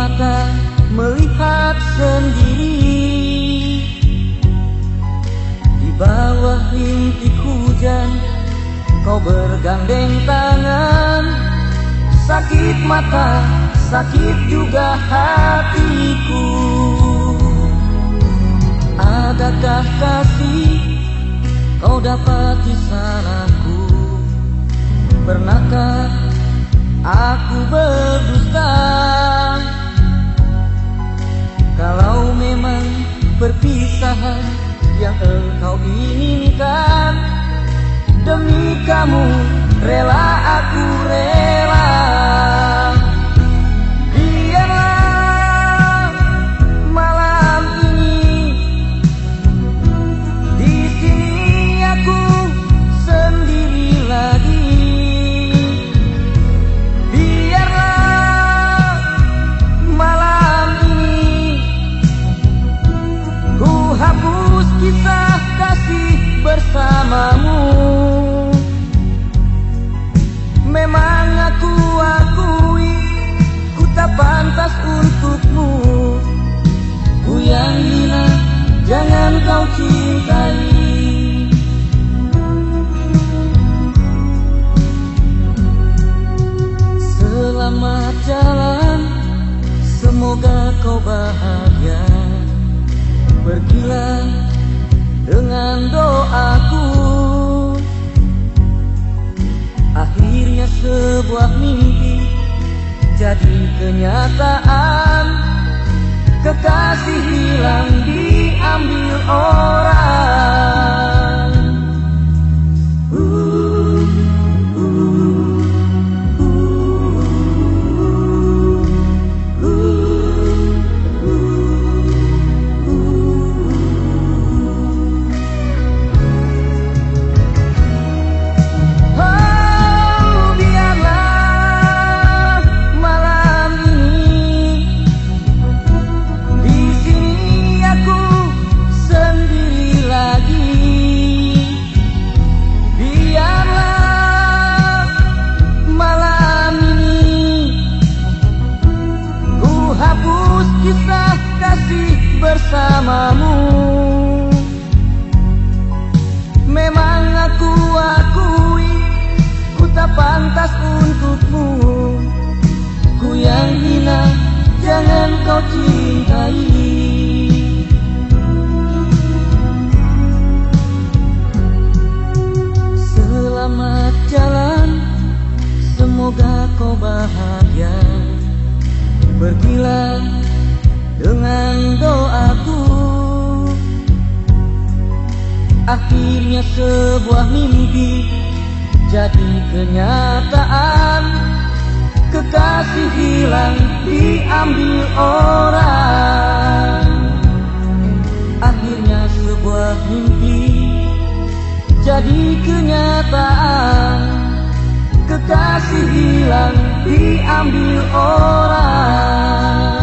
mata melihat sendiri. Di bawah rintik hujan Kau bergandeng tangan. Sakit mata, sakit juga hatiku. Adakah kasih kau dapat di salahku Pernahkah aku berdusta? Demi kamu rela aku rela Semoga kau bahagia. Pergilah dengan doaku. Akhirnya sebuah mimpi jadi kenyataan. Kekasih hilang Semoga kau bahagia. Pergilah dengan doaku. Akhirnya sebuah mimpi jadi kenyataan. Kekasih hilang diambil orang. Akhirnya sebuah mimpi jadi kenyataan. Kekasih hilang diambil orang